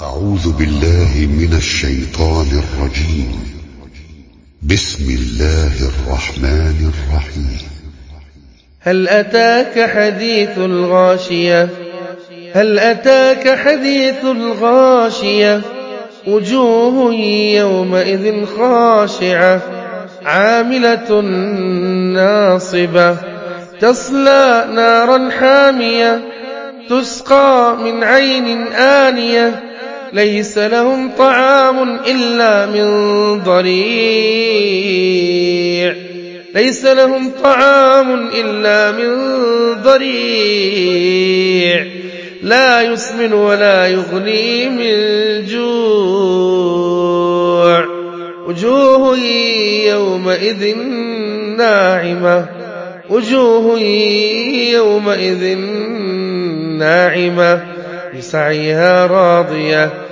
أعوذ بالله من الشيطان الرجيم. بسم الله الرحمن الرحيم. هل أتاك حديث الغاشية؟ هل أتاك حديث الغاشية؟ وجوه يومئذ خاشعة عاملة ناصبة. تصلى نارا حامية تسقى من عين آنية. ليس لهم طعام إلا من ضريع. ليس لهم طعام إلا من ضريع. لا يسمن ولا يغني من جوع. وجوه يومئذ ناعمة. وجوه يومئذ ناعمة. لسعيها راضية.